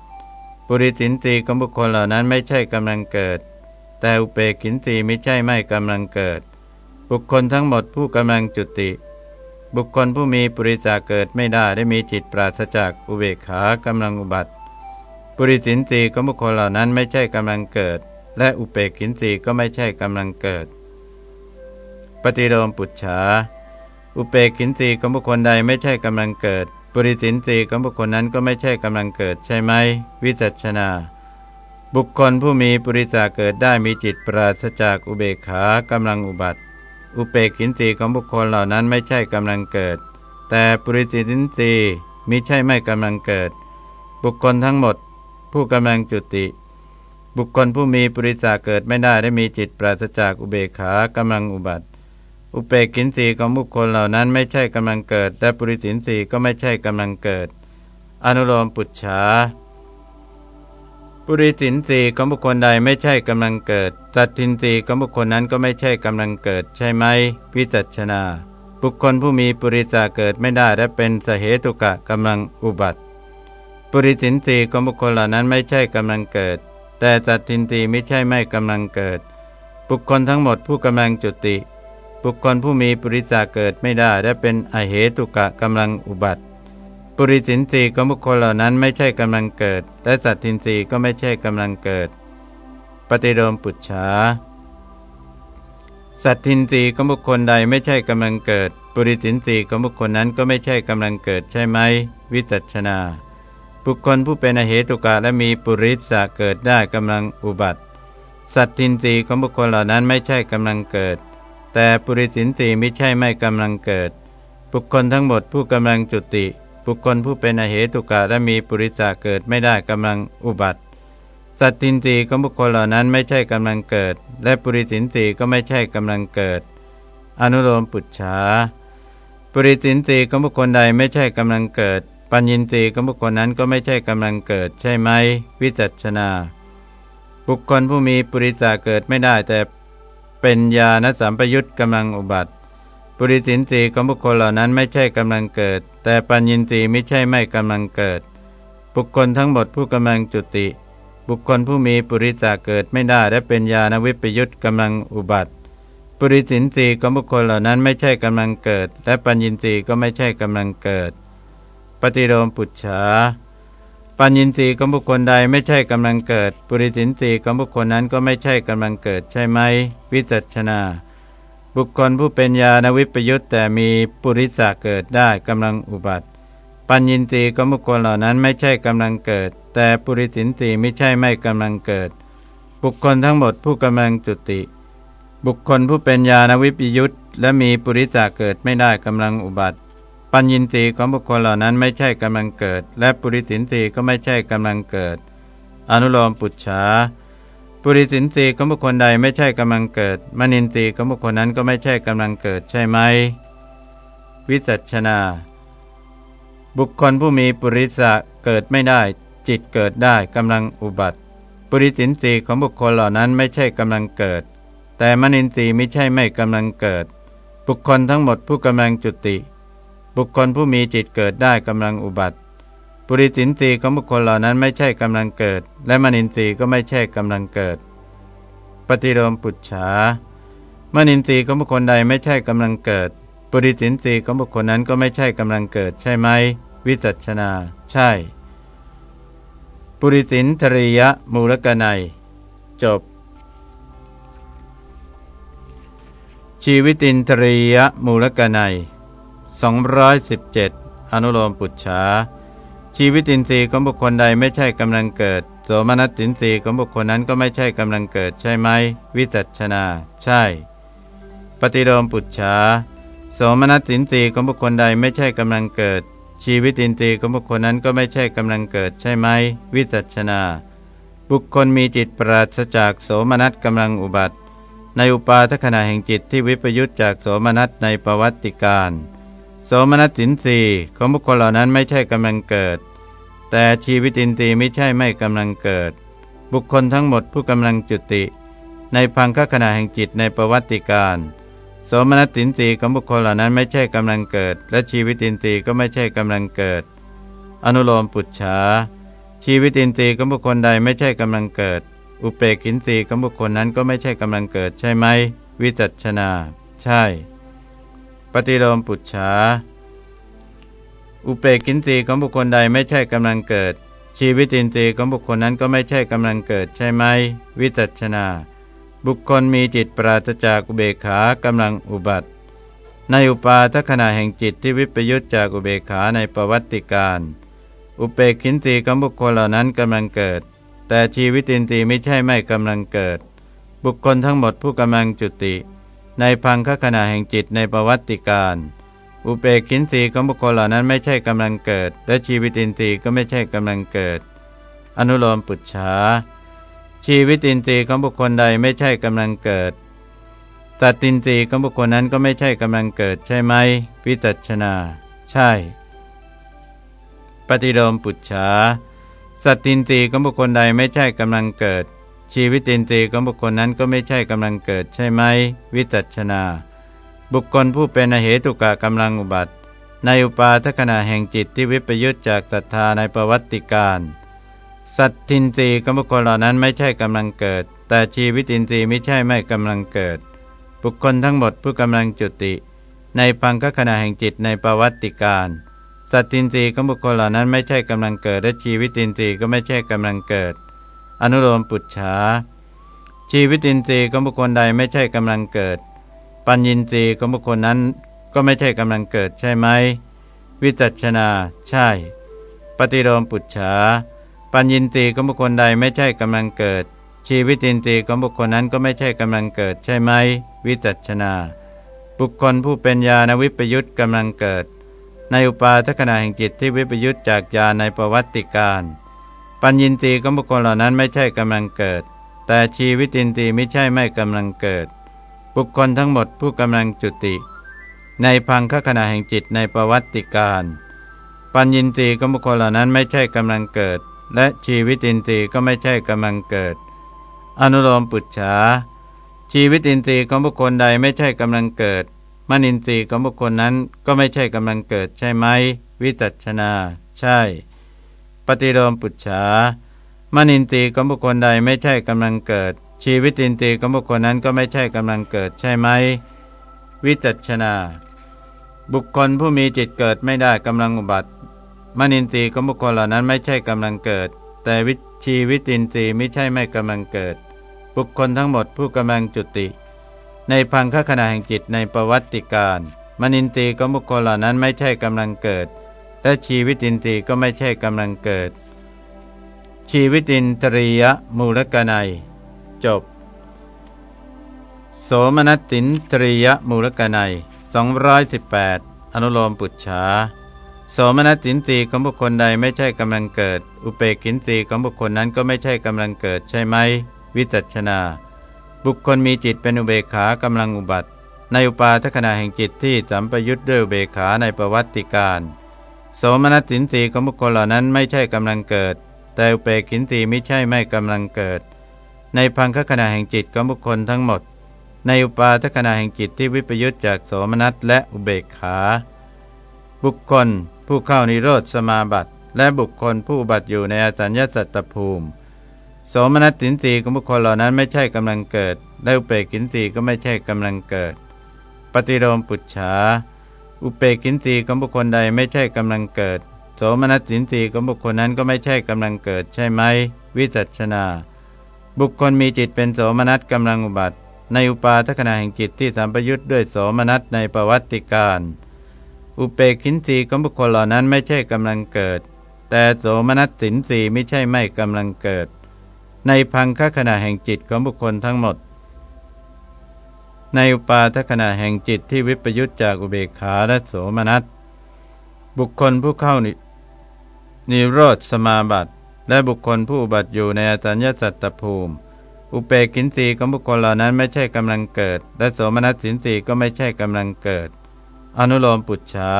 ปุริสินตีของบุคคลเหล่านั้นไม่ใช่กำลังเกิด แต่อุเบกินตีไม่ใช่ไม่กำลังเกิด บุคคลทั้งหมดผู้กำลังจุติ บุคคลผู้มีปุริจาเกิดไม่ได้ได้มีจิตปราศจากอุเบกขากำลังอุบัติ ปุริสินตีของบุคคลเหล่านั้นไม่ใช่กำลังเกิด และอุเบกินตีก็ไม่ใช่กำลังเกิด ปฏิโลมปุจฉา อุเปกินสีของบุคคลใดไม่ใช่กำลังเกิด ปุริสินสีของบุคคลนั้นก็ไม่ใช่กำลังเกิดใช่ไหม วิจัชนา บุคคลผู้มีปุริจาเกิดได้มีจิตปราศจากอุเบกขากำลังอุบัติ อุเปกินสีของบุคคลเหล่านั้นไม่ใช่กำลังเกิด แต่ปุริสินสีมิใช่ไม่กำลังเกิด บุคคลทั้งหมด ผู้กำลังจุติ บุคคลผู้มีปุริจาเกิดไม่ได้ได้มีจิตปราศจากอุเบกขากำลังอุบัติ อุเปกินสีของบุคคลเหล่านั้นไม่ใช่กำลังเกิด และปุริสินสีก็ไม่ใช่กำลังเกิด อนุโลมปุจฉา ปุริสินสีของบุคคลใดไม่ใช่กำลังเกิด สัตทินสีของบุคคลนั้นก็ไม่ใช่กำลังเกิด ใช่ไหมวิจัชนา บุคคลผู้มีปุริจาเกิดไม่ได้และเป็นสเหตุกะกำลังอุบัติปุริสินสีของบุคคลเหล่านั้นไม่ใช่กำลังเกิด แต่สัตทินสีไม่ใช่ไม่กำลังเกิด บุคคลทั้งหมดผู้กำลังจุติ บุคคลผู้มีปุริจาเกิดไม่ได้และเป็นอเหตุกะกำลังอุบัติ ปุริสินสีของบุคคลเหล่านั้นไม่ใช่กำลังเกิด และสัตทินรีก็ไม่ใช่กำลังเกิด ปฏิโลมปุจฉาสัตทินรีของบุคคลใดไม่ใช่กำลังเกิด ปุริสินสีของบุคคลนั้นก็ไม่ใช่กำลังเกิดใช่ไหม วิจัชนา บุคคลผู้เป็นอเหตุกะและมีปุริสาเกิดได้กำลังอุบัติ สัตทินรีของบุคคลเหล่านั้นไม่ใช่กำลังเกิด แต่ปุริสินรีไม่ใช่ไม่กำลังเกิด บุคคลทั้งหมดผู้กำลังจุติ บุคคลผู้เป็นอเหตุกะและมีปุริสาเกิดไม่ได้กำลังอุบัติสัตทินรีของบุคคลเหล่านั้นไม่ใช่กำลังเกิด และปุริสินรีก็ไม่ใช่กำลังเกิด อนุโลมปุจฉาปุริสินรีของบุคคลใดไม่ใช่กำลังเกิด ปัญญินรีของบุคคลนั้นก็ไม่ใช่กำลังเกิด ใช่ไหม วิจัชนา บุคคลผู้มีปุริสาเกิดไม่ได้แต่เป็นญาณสัมปยุตกำลังอุบัติ ปุริสินสีของบุคคลเหล่านั้นไม่ใช่กำลังเกิด แต่ปัญญินสีไม่ใช่ไม่กำลังเกิด บุคคลทั้งหมดผู้กำลังจุติ บุคคลผู้มีปุริสาเกิดไม่ได้และเป็นญาณวิปยุตกำลังอุบัติปุริสินสีของบุคคลเหล่านั้นไม่ใช่กำลังเกิด และปัญญินสีก็ไม่ใช่กำลังเกิด ปฏิโลมปุจฉาปัญญินทรีของบุคคลใดไม่ใช่กำลังเกิด ปุริสินทรีของบุคคลนั้นก็ไม่ใช่กำลังเกิดใช่ไหมวิจัชนา บุคคลผู้เป็นญาณวิปยุตแต่มีปุริสาเกิดได้กำลังอุบัติ ปัญญินทรีย์ของบุคคลเหล่านั้นไม่ใช่กำลังเกิด แต่ปุริสินทรีย์ไม่ใช่ไม่กำลังเกิด บุคคลทั้งหมดผู้กำลังจุติ บุคคลผู้เป็นญาณวิปยุตและมีปุริสาเกิดไม่ได้กำลังอุบัติ ปัญญินทรีย์ของบุคคลเหล่านั้นไม่ใช่กำลังเกิด และปุริสินทรีย์ก็ไม่ใช่กำลังเกิด อนุโลมปุจฉา ปุริสินทรีย์ของบุคคลใดไม่ใช่กำลังเกิดมณินทรีย์ของบุคคลนั้นก็ไม่ใช่กำลังเกิดใช่ไหม วิจัชนา บุคคลผู้มีปุริสะเกิดไม่ได้ จิตเกิดได้กำลังอุบัติ ปุริสินทรีย์ของบุคคลเหล่านั้นไม่ใช่กำลังเกิด แต่มณินทรีย์ไม่ใช่ไม่กำลังเกิด บุคคลทั้งหมดผู้กำลังจุติ บุคคลผู้มีจิตเกิดได้กำลังอุบัติ ปุริสินทรีของบุคคลเหล่านั้นไม่ใช่กำลังเกิด และมนินทรีก็ไม่ใช่กำลังเกิด ปฏิโลมปุจฉามนินทรีของบุคคลใดไม่ใช่กำลังเกิด ปุริสินทรีของบุคคลนั้นก็ไม่ใช่กำลังเกิด ใช่ไหม วิจัชนา ใช่ ปุริสินทริยมูลกนัย จบ ชีวิตินทริยมูลกนัย217 อนุโลมปุจฉา ชีวิตินทรีย์ของบุคคลใดไม่ใช่กำลังเกิด โสมนัสสินทรีย์ของบุคคลนั้นก็ไม่ใช่กำลังเกิดใช่ไหม วิจัชนา ใช่ ปฏิโลมปุจฉาโสมนัสสินทรีย์ของบุคคลใดไม่ใช่กำลังเกิด ชีวิตินทรีย์ของบุคคลนั้นก็ไม่ใช่กำลังเกิดใช่ไหม วิจัชนา บุคคลมีจิตปราศจากโสมนัสกำลังอุบัติ ในอุปาทขณะแห่งจิตที่วิปยุตจากโสมนัสในประวัติการ โสมนัสสินสีของบุคคลเหล่านั้นไม่ใช่กำลังเกิด แต่ชีวิตินทรีย์ไม่ใช่ไม่กำลังเกิด บุคคลทั้งหมดผู้กำลังจุติ ในพังคขณะแห่งจิตในประวัติการโสมนัสสินสีของบุคคลเหล่านั้นไม่ใช่กำลังเกิด และชีวิตินทรีย์ก็ไม่ใช่กำลังเกิด อนุโลมปุจฉาชีวิตินทรีย์ของบุคคลใดไม่ใช่กำลังเกิด อุเปกินทรีย์ของบุคคลนั้นก็ไม่ใช่กำลังเกิดใช่ไหมวิจัชนา ใช่ ฏิโลมปุจฉาอุเปกินตีของบุคคลใดไม่ใช่กำลังเกิด ชีวิตินทรีของบุคคลนั้นก็ไม่ใช่กำลังเกิดใช่ไหม วิจัชนา บุคคลมีจิตปราศจากอุเบกขากำลังอุบัติ ในอุปาทขณะแห่งจิตที่วิปยุตจากอุเบกขาในประวัติการ อุเปกินตีของบุคคลเหล่านั้นกำลังเกิด แต่ชีวิตินทรีไม่ใช่ไม่กำลังเกิด บุคคลทั้งหมดผู้กำลังจุติ ในพังคขณะแห่งจิตในประวัติการ อุเปกขินสีของบุคคลเหล่านั้นไม่ใช่กำลังเกิด และชีวิตินทรีย์ก็ไม่ใช่กำลังเกิด อนุโลมปุจฉาชีวิตินทรีย์ของบุคคลใดไม่ใช่กำลังเกิดตัดตินทรีย์ของบุคคลนั้นก็ไม่ใช่กำลังเกิดใช่ไหมวิจัชนา ใช่ ปฏิโลมปุจฉาสัตตินทรีย์ของบุคคลใดไม่ใช่กำลังเกิด ชีวิตินทรีย์ของบุคคลนั้นก็ไม่ใช่กำลังเกิดใช่ไหมวิจัชนา บุคคลผู้เป็นอเหตุกะกำลังอุบัติ ในอุปาทขณะแห่งจิตที่วิปยุตจากศรัทธาในประวัติการ สัตทินทรีย์ของบุคคลเหล่านั้นไม่ใช่กำลังเกิด แต่ชีวิตินทรีย์ไม่ใช่ไม่กำลังเกิด บุคคลทั้งหมดผู้กำลังจุติ ในพังคขณะแห่งจิตในประวัติการสัตตินทรีย์ของบุคคลเหล่านั้นไม่ใช่กำลังเกิดและชีวิตินทรีย์ก็ไม่ใช่กำลังเกิด อนุโลมปุจฉาชีวิตินทรีย์ของบุคคลใดไม่ใช่กำลังเกิด ปัญญินทรีย์ของบุคคลนั้นก็ไม่ใช่กำลังเกิดใช่ไหม วิจัชนา ใช่ ปฏิโลมปุจฉาปัญญินทรีย์ของบุคคลใดไม่ใช่กำลังเกิด ชีวิตินทรีย์ของบุคคลนั้นก็ไม่ใช่กำลังเกิดใช่ไหม วิจัชนา บุคคลผู้เป็นญาณวิปยุตกำลังเกิด ในอุปาทขณะแห่งจิตที่วิปยุตจากญาณในประวัติการ ปัญญินทรีของบุคคลเหล่านั้นไม่ใช่กำลังเกิด แต่ชีวิตินทรีไม่ใช่ไม่กำลังเกิด บุคคลทั้งหมดผู้กำลังจุติ ในพังคขณะแห่งจิตในประวัติการปัญญินทรีของบุคคลเหล่านั้นไม่ใช่กำลังเกิด และชีวิตินทรีก็ไม่ใช่กำลังเกิด อนุโลมปุจฉาชีวิตินทรีย์ของบุคคลใดไม่ใช่กำลังเกิดมนินทรีย์ของบุคคลนั้นก็ไม่ใช่กำลังเกิดใช่ไหม วิจัชนา ใช่ ปฏิโลมปุจฉามนินทรีย์ของบุคคลใดไม่ใช่กำลังเกิด ชีวิตินทรีย์ของบุคคลนั้นก็ไม่ใช่กำลังเกิดใช่ไหม วิจัชนา บุคคลผู้มีจิตเกิดไม่ได้กำลังอุบัติมนินทรีย์ของบุคคลเหล่านั้นไม่ใช่กำลังเกิด แต่วิชีวิตินทรีย์ไม่ใช่ไม่กำลังเกิด บุคคลทั้งหมดผู้กำลังจุติ ในพังคขณะแห่งจิตในประวัติการมนินทรีย์ของบุคคลเหล่านั้นไม่ใช่กำลังเกิด และชีวิตินทรีย์ก็ไม่ใช่กำลังเกิด ชีวิตินทรียมูลกนัย จบ โสมนัสตินทรียมูลกนัย218 อนุโลมปุจฉาโสมนัสตินตีของบุคคลใดไม่ใช่กำลังเกิด อุเปกินตีของบุคคลนั้นก็ไม่ใช่กำลังเกิดใช่ไหม วิจัชนา บุคคลมีจิตเป็นอุเบกขากำลังอุบัติ ในอุปาทขณะแห่งจิตที่สัมปยุทธ์ด้วยอุเบกขาในประวัติการ โสมนัสสินสีของบุคคลเหล่านั้นไม่ใช่กำลังเกิด แต่อุเปกินสีไม่ใช่ไม่กำลังเกิด ในพังคขณะแห่งจิตของบุคคลทั้งหมด ในอุปาทขณะแห่งจิตที่วิปยุทธจากโสมนัสและอุเบกขา บุคคล ผู้เข้านิโรธสมาบัติ และบุคคลผู้บัติอยู่ในอสัญญาสัตตภูมิ โสมนัสสินสีของบุคคลเหล่านั้นไม่ใช่กำลังเกิด และอุเปกินสีก็ไม่ใช่กำลังเกิด ปฏิโลมปุจฉา อุเปกินสีของบุคคลใดไม่ใช่กำลังเกิด โสมนัสสินสีของบุคคลนั้นก็ไม่ใช่กำลังเกิดใช่ไหม วิจัชนา บุคคลมีจิตเป็นโสมนัสกำลังอุบัติ ในอุปาทขณะแห่งจิตที่สัมปยุทธ์ด้วยโสมนัสในประวัติการ อุเปกินสีของบุคคลเหล่านั้นไม่ใช่กำลังเกิด แต่โสมนัสสินสีไม่ใช่ไม่กำลังเกิด ในพังคขณะแห่งจิตของบุคคลทั้งหมด ในอุปาทขณะแห่งจิตที่วิปยุตจากอุเบกขาและโสมนัส บุคคลผู้เข้านิโรธสมาบัติ และบุคคลผู้บัติอยู่ในอสัญญาสัตตภูมิ อุเปกินสีของบุคคลเหล่านั้นไม่ใช่กำลังเกิด และโสมนัสสินสีก็ไม่ใช่กำลังเกิด อนุโลมปุจฉา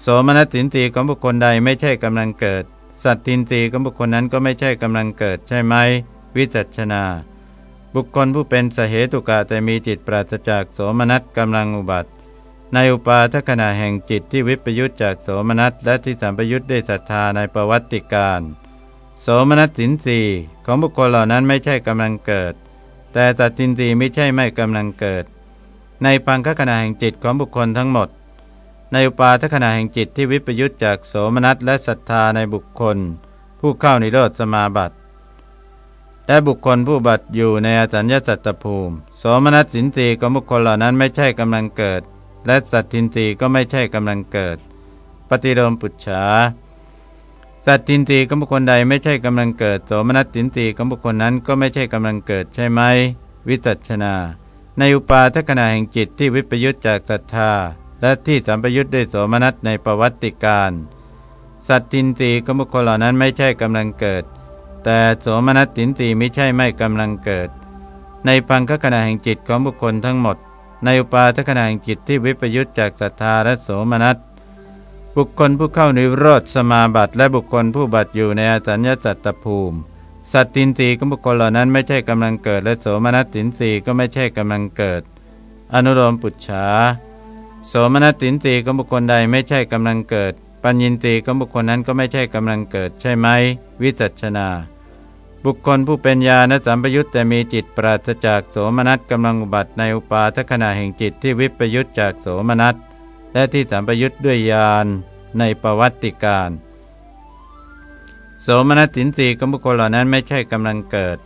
โสมนัสสินสีของบุคคลใดไม่ใช่กำลังเกิด สัตตินรีของบุคคลนั้นก็ไม่ใช่กำลังเกิดใช่ไหมวิจัชนา บุคคลผู้เป็นสเหตุกะแต่มีจิตปราศจากโสมนัสกำลังอุบัติ ในอุปาทขณะแห่งจิตที่วิปยุตจากโสมนัสและที่สัมปยุตด้วยศรัทธาในประวัติการโสมนัสสินสีของบุคคลเหล่านั้นไม่ใช่กำลังเกิด แต่สัตตินรีไม่ใช่ไม่กำลังเกิด ในปังคขณะแห่งจิตของบุคคลทั้งหมด ในอุปาทขณะแห่งจิตที่วิปยุตจากโสมนัสและศรัทธาในบุคคล ผู้เข้านิโรธสมาบัติ และบุคคลผู้บัติอยู่ในอสัญญาสัตตภูมิ โสมนัสสินสีของบุคคลเหล่านั้นไม่ใช่กำลังเกิด และสัตทินรีก็ไม่ใช่กำลังเกิด ปฏิโลมปุจฉาสัตทินรีของบุคคลใดไม่ใช่กำลังเกิด โสมนัสสินสีของบุคคลนั้นก็ไม่ใช่กำลังเกิดใช่ไหม วิจัชนา ในอุปาทขณะแห่งจิตที่วิปยุตจากศรัทธา และที่สัมปยุทธ์ด้วยโสมนัสในประวัติการ สัตตินรีก็บุคคลเหล่านั้นไม่ใช่กำลังเกิด แต่โสมนัสตินรีไม่ใช่ไม่กำลังเกิด ในพังคขณะแห่งจิตของบุคคลทั้งหมด ในอุปาทขณะแห่งจิตที่วิปยุทธ์จากศรัทธาและโสมนัสบุคคลผู้เข้านิโรธสมาบัติและบุคคลผู้บัติอยู่ในอสัญญาสัตตภูมิ สัตตินรีของบุคคลเหล่านั้นไม่ใช่กำลังเกิด และโสมนัสตินรีก็ไม่ใช่กำลังเกิด อนุโลมปุจฉาโสมนัสตินตีของบุคคลใดไม่ใช่กำลังเกิด ปัญญินตีของบุคคลนั้นก็ไม่ใช่กำลังเกิดใช่ไหมวิจัชนา บุคคลผู้เป็นญาณสัมปยุตแต่มีจิตปราศจากโสมนัสกำลังอุบัติในอุปาทขณะแห่งจิตที่วิปยุตจากโสมนัสและที่สัมปยุตด้วยญาณในประวัติการโสมนัสสินสีของบุคคลเหล่านั้นไม่ใช่กำลังเกิด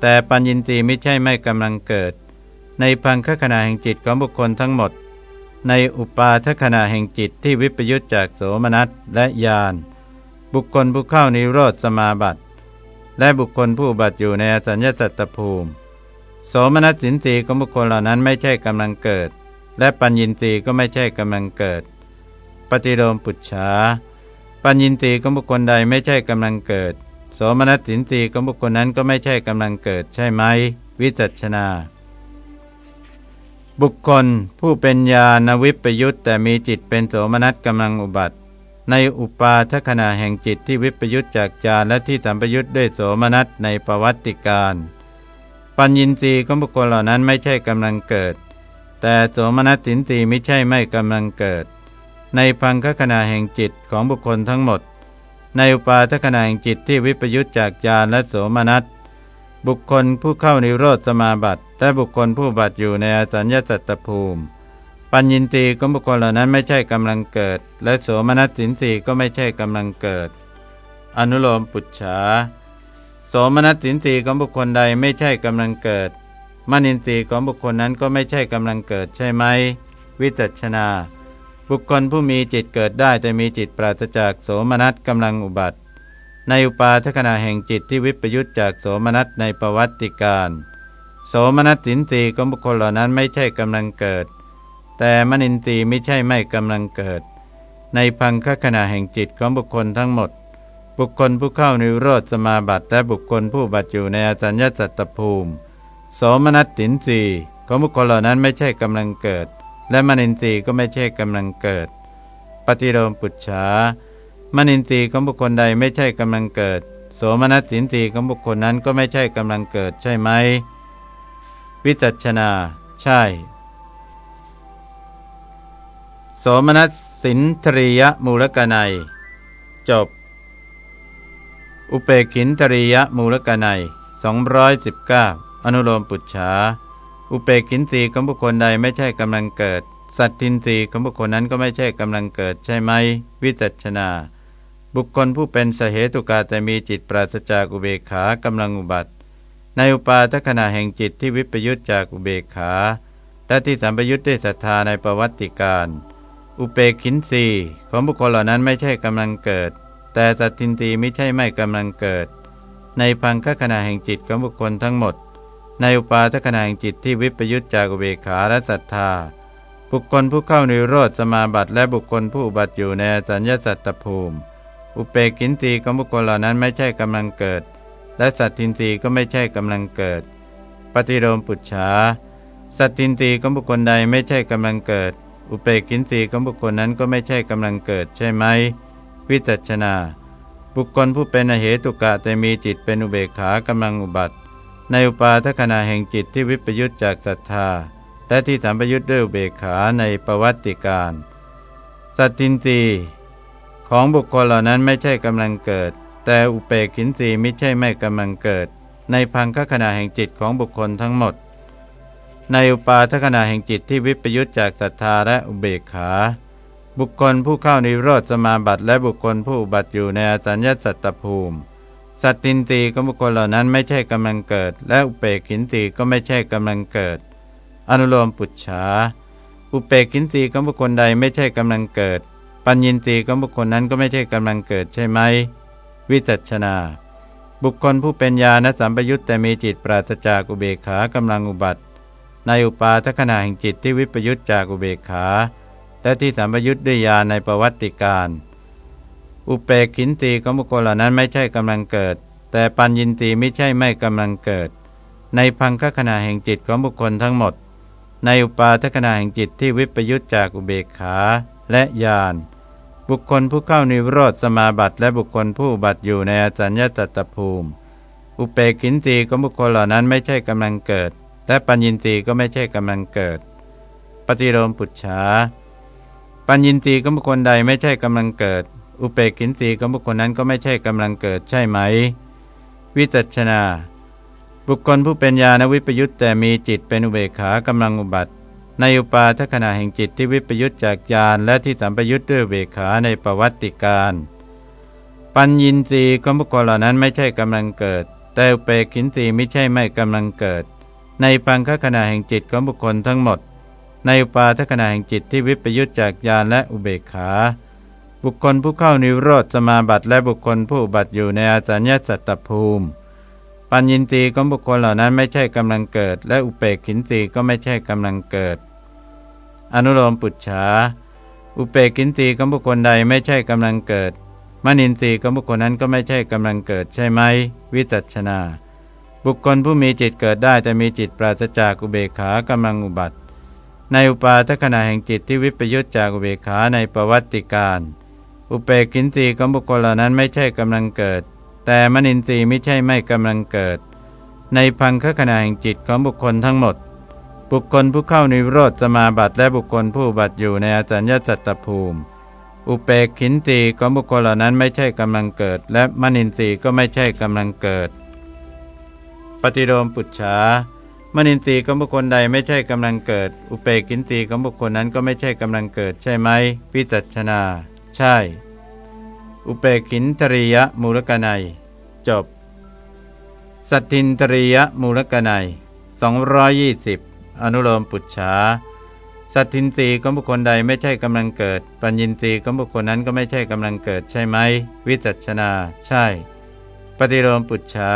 แต่ปัญญินตีไม่ใช่ไม่กำลังเกิด ในพังคขณะแห่งจิตของบุคคลทั้งหมด ในอุปาทขณะแห่งจิตที่วิปยุตจากโสมนัสและญาณบุคคลผู้เข้านิโรธสมาบัติและบุคคลผู้บัติอยู่ในอสัญญาสัตตภูมิ โสมนัสสินสีของบุคคลเหล่านั้นไม่ใช่กำลังเกิด และปัญญินรีก็ไม่ใช่กำลังเกิด ปฏิโลมปุจฉาปัญญินรีของบุคคลใดไม่ใช่กำลังเกิด โสมนัสสินสีของบุคคลนั้นก็ไม่ใช่กำลังเกิดใช่ไหม วิจัชนา บุคคลผู้เป็นญาณวิปยุตแต่มีจิตเป็นโสมนัสกำลังอุบัติ ในอุปาทขณะแห่งจิตที่วิปยุตจากฌานและที่สัมปยุตด้วยโสมนัสในประวัติการ ปัญญินทรีย์ของบุคคลเหล่านั้นไม่ใช่กำลังเกิด แต่โสมนัสสินทรีย์ไม่ใช่ไม่กำลังเกิด ในพังคขณะแห่งจิตของบุคคลทั้งหมด ในอุปาทขณะแห่งจิตที่วิปยุตจากฌานและโสมนัสบุคคลผู้เข้านิโรธสมาบัติ และบุคคลผู้บัติอยู่ในอสัญญาสัตตภูมิ ปัญญินตีของบุคคลเหล่านั้นไม่ใช่กำลังเกิด และโสมนัสสินสีก็ไม่ใช่กำลังเกิด อนุโลมปุจฉาโสมนัสสินสีของบุคคลใดไม่ใช่กำลังเกิดมนินทรีย์ของบุคคลนั้นก็ไม่ใช่กำลังเกิดใช่ไหม วิจัชนา บุคคลผู้มีจิตเกิดได้แต่มีจิตปราศจากโสมนัสกำลังอุบัติ ในอุปาทขณะแห่งจิตที่วิปยุตจากโสมนัสในประวัติการ โสมนัสสินสีของบุคคลเหล่านั้นไม่ใช่กำลังเกิด แต่มนินทรีไม่ใช่ไม่กำลังเกิด ในพังคขณะแห่งจิตของบุคคลทั้งหมด บุคคลผู้เข้านิโรธสมาบัติและบุคคลผู้บัติอยู่ในอสัญญาสัตตภูมิ โสมนัสตินทรีของบุคคลเหล่านั้นไม่ใช่กำลังเกิด และมนินทรีก็ไม่ใช่กำลังเกิด ปฏิโลมปุจฉามนินทรีของบุคคลใดไม่ใช่กำลังเกิด โสมนัสตินทรีของบุคคลนั้นก็ไม่ใช่กำลังเกิดใช่ไหม วิจัชนา ใช่ โสมนัสสินทริยมูลกนัย จบ อุเปกินทริยมูลกนัย219 อนุโลมปุจฉา อุเปกินสีของบุคคลใดไม่ใช่กำลังเกิด สัตทินสีของบุคคลนั้นก็ไม่ใช่กำลังเกิดใช่ไหม วิจัชนา บุคคลผู้เป็นสเหตุกาแต่มีจิตปราศจากอุเบขากำลังอุบัติ ในอุปาทขณะแห่งจิตที่วิปยุตจากอุเบกขาและที่สัมปยุตด้วยศรัทธาในประวัติการ อุเปกินสีของบุคคลเหล่านั้นไม่ใช่กำลังเกิด แต่สัตทินรีไม่ใช่ไม่กำลังเกิด ในพังคขณะแห่งจิตของบุคคลทั้งหมด ในอุปาทขณะแห่งจิตที่วิปยุตจากอุเบกขาและศรัทธา บุคคลผู้เข้าในโรธสมาบัติและบุคคลผู้บัติอยู่ในสัญญาสัตตภูมิ อุเปกินตีของบุคคลเหล่านั้นไม่ใช่กำลังเกิด และสัตทินรีก็ไม่ใช่กำลังเกิด ปฏิโลมปุจฉา สัตทินรีของบุคคลใดไม่ใช่กำลังเกิด อุเปกินสีของบุคคลนั้นก็ไม่ใช่กำลังเกิดใช่ไหม วิจัชนา บุคคลผู้เป็นอเหตุกะแต่มีจิตเป็นอุเบกขากำลังอุบัติ ในอุปาทขณะแห่งจิตที่วิปยุตจากศรัทธา และที่สัมปยุตด้วยอุเบกขาในประวัติการ สัตตินรีของบุคคลเหล่านั้นไม่ใช่กำลังเกิด แต่อุเปกินสีไม่ใช่ไม่กำลังเกิด ในพังคขณะแห่งจิตของบุคคลทั้งหมด ในอุปาทขณะแห่งจิตที่วิปยุตจากศรัทธาและอุเบกขา บุคคลผู้เข้านิโรธสมาบัติและบุคคลผู้บัติอยู่ในอสัญญาสัตตภูมิ สัตตินตีของบุคคลเหล่านั้นไม่ใช่กำลังเกิด และอุเปกินตีก็ไม่ใช่กำลังเกิด อนุโลมปุจฉาอุเปกินตีของบุคคลใดไม่ใช่กำลังเกิด ปัญญินตีของบุคคลนั้นก็ไม่ใช่กำลังเกิดใช่ไหม วิจัชนา บุคคลผู้เป็นญาณสัมปยุตแต่มีจิตปราศจากอุเบกขากำลังอุบัติ ในอุปาทขณะแห่งจิตที่วิปยุตจากอุเบกขา และที่สัมปยุตด้วยญาในประวัติการอุเปกขินตีของบุคคลเหล่านั้นไม่ใช่กำลังเกิด แต่ปัญญินตีไม่ใช่ไม่กำลังเกิด ในพังคขณะแห่งจิตของบุคคลทั้งหมด ในอุปาทขณะแห่งจิตที่วิปยุตจากอุเบกขาและญาณ บุคคลผู้เข้านิโรธสมาบัติและบุคคลผู้บัติอยู่ในอสัญญาตตภูมิ อุเปกินตีของบุคคลเหล่านั้นไม่ใช่กำลังเกิด และปัญญินตีก็ไม่ใช่กำลังเกิด ปฏิโลมปุจฉาปัญญินตีของบุคคลใดไม่ใช่กำลังเกิด อุเปกินตีของบุคคลนั้นก็ไม่ใช่กำลังเกิดใช่ไหม วิจัชนา บุคคลผู้เป็นญาณวิปยุตแต่มีจิตเป็นอุเบกขากำลังอุบัติ ในอุปาทขณะแห่งจิตที่วิปยุตจากญาณและที่สัมปยุตด้วยเบขาในประวัติการ ปัญญินตีของบุคคลเหล่านั้นไม่ใช่กำลังเกิด แต่อุเปกินตีไม่ใช่ไม่กำลังเกิด ในปังคขณะแห่งจิตของบุคคลทั้งหมด ในอุปาทขณะแห่งจิตที่วิปยุตจากญาณและอุเบกขา บุคคลผู้เข้านิโรธสมาบัติและบุคคลผู้บัติอยู่ในอาสัญญาสัตตภูมิปัญญินทรีย์ของบุคคลเหล่านั้นไม่ใช่กำลังเกิด และอุเปกขินทรีย์ก็ไม่ใช่กำลังเกิด อนุโลมปุจฉา อุเปกินทรีของบุคคลใดไม่ใช่กำลังเกิดมนินทรีย์ของบุคคลนั้นก็ไม่ใช่กำลังเกิดใช่ไหม วิจัชนา บุคคลผู้มีจิตเกิดได้แต่มีจิตปราศจากอุเบกขากำลังอุบัติ ในอุปาทขณะแห่งจิตที่วิปยุตจากอุเบกขาในประวัติการ อุเปกินทรีย์ของบุคคลเหล่านั้นไม่ใช่กำลังเกิด แต่มนินทรีย์ไม่ใช่ไม่กำลังเกิด ในพังคขณะแห่งจิตของบุคคลทั้งหมด บุคคลผู้เข้านิโรธสมาบัติและบุคคลผู้บัติอยู่ในอสัญญาสัตตภูมิ อุเปกขินตีของบุคคลเหล่านั้นไม่ใช่กำลังเกิด และมนินทรีย์ก็ไม่ใช่กำลังเกิด ปฏิโลมปุจฉามนินทรีย์ของบุคคลใดไม่ใช่กำลังเกิด อุเปกขินตีของบุคคลนั้นก็ไม่ใช่กำลังเกิด ใช่ไหมพิจัชนา ใช่ อุเปกขินตริยมูลกนัย จบ สัตทินตริยมูลกนัย220 อนุโลมปุจฉาสัตทินรีของบุคคลใดไม่ใช่กำลังเกิด ปัญญินรีของบุคคลนั้นก็ไม่ใช่กำลังเกิดใช่ไหม วิจัชนา ใช่ ปฏิโลมปุจฉา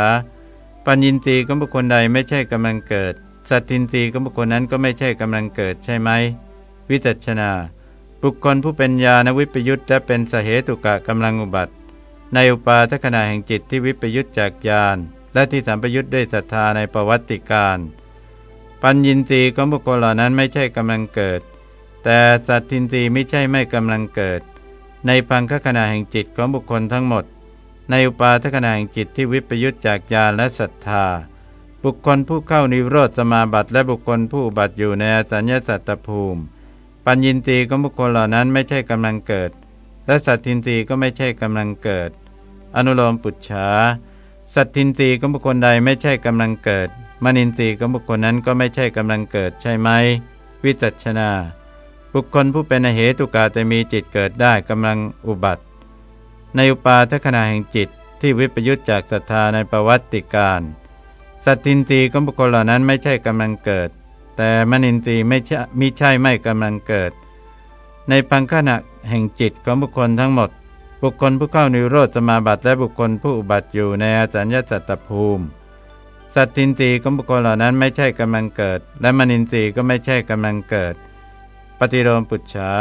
ปัญญินรีของบุคคลใดไม่ใช่กำลังเกิด สัตทินรีของบุคคลนั้นก็ไม่ใช่กำลังเกิดใช่ไหม วิจัชนา บุคคลผู้เป็นญาณวิปยุตและเป็นสเหตุกะกำลังอุบัติ ในอุปาทขณะแห่งจิตที่วิปยุตจากญาณและที่สัมปยุตด้วยศรัทธาในประวัติการ ปัญญินทรีย์ของบุคคลเหล่านั้นไม่ใช่กำลังเกิด แต่สัตทินทรีย์ไม่ใช่ไม่กำลังเกิด ในพังคขณะแห่งจิตของบุคคลทั้งหมด ในอุปาทขณะแห่งจิตที่วิปยุตจากญาณและศรัทธา บุคคลผู้เข้านิโรธสมาบัติและบุคคลผู้บัติอยู่ในอสัญญาสัตตภูมิ ปัญญินทรีย์ของบุคคลเหล่านั้นไม่ใช่กำลังเกิด และสัตทินทรีย์ก็ไม่ใช่กำลังเกิด อนุโลมปุจฉาสัตทินทรีย์ของบุคคลใดไม่ใช่กำลังเกิด มนินทรีย์ของบุคคลนั้นก็ไม่ใช่กำลังเกิดใช่ไหมวิจัชนา บุคคลผู้เป็นอเหตุกาแต่มีจิตเกิดได้กำลังอุบัติ ในอุปาทขณะแห่งจิตที่วิปยุตจากศรัทธาในประวัติการสัตทินทรีย์ของบุคคลเหล่านั้นไม่ใช่กำลังเกิด แต่มนินทรีย์ไม่ใช่มิใช่ไม่กำลังเกิด ในปังขณะแห่งจิตของบุคคลทั้งหมด บุคคลผู้เข้านิโรธสมาบัติและบุคคลผู้อุบัติอยู่ในอาจารยสัตตภูมิ สัตทินรีของบุคคลเหล่านั้นไม่ใช่กำลังเกิด และมนินทรีย์ก็ไม่ใช่กำลังเกิด ปฏิโลมปุจฉา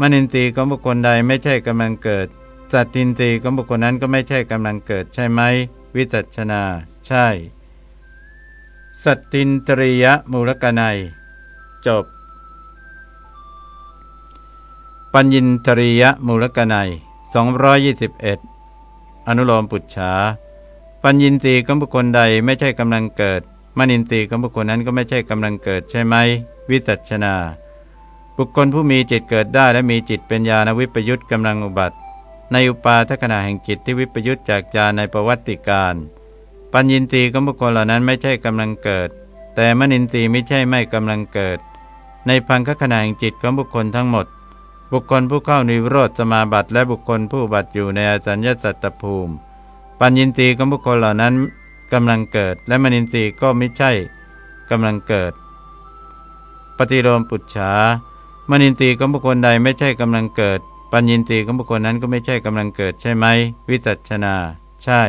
มนินทรีย์ของบุคคลใดไม่ใช่กำลังเกิด สัตทินรีของบุคคลนั้นก็ไม่ใช่กำลังเกิดใช่ไหม วิจัชนา ใช่ สัตตินตริยมูลกนัย จบ ปัญญินตริยมูลกนัย221 อนุโลมปุจฉา ปัญญินทรีย์ของบุคคลใดไม่ใช่กำลังเกิดมนินทรีย์ของบุคคลนั้นก็ไม่ใช่กำลังเกิดใช่ไหม วิจัชนา บุคคลผู้มีจิตเกิดได้และมีจิตเป็นญาณวิปยุตกำลังอุบัติ ในอุปาทขณะแห่งจิตที่วิปยุตจากญาณในประวัติการ ปัญญินทรีย์ของบุคคลเหล่านั้นไม่ใช่กำลังเกิด แต่มนินทรีย์ไม่ใช่ไม่กำลังเกิด ในพังคขณะแห่งจิตของบุคคลทั้งหมด บุคคลผู้เข้านิโรธสมาบัติและบุคคลผู้บัติอยู่ในอสัญญาสัตตภูมิ ปัญญินทรีย์ของบุคคลเหล่านั้นกำลังเกิด และมนินทรีย์ก็ไม่ใช่กำลังเกิด ปฏิโลมปุจฉามนินทรีย์ของบุคคลใดไม่ใช่กำลังเกิด ปัญญินทรีย์ของบุคคลนั้นก็ไม่ใช่กำลังเกิดใช่ไหม วิจัชนา ใช่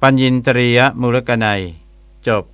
ปัญญินตรียมูลกนัย จบ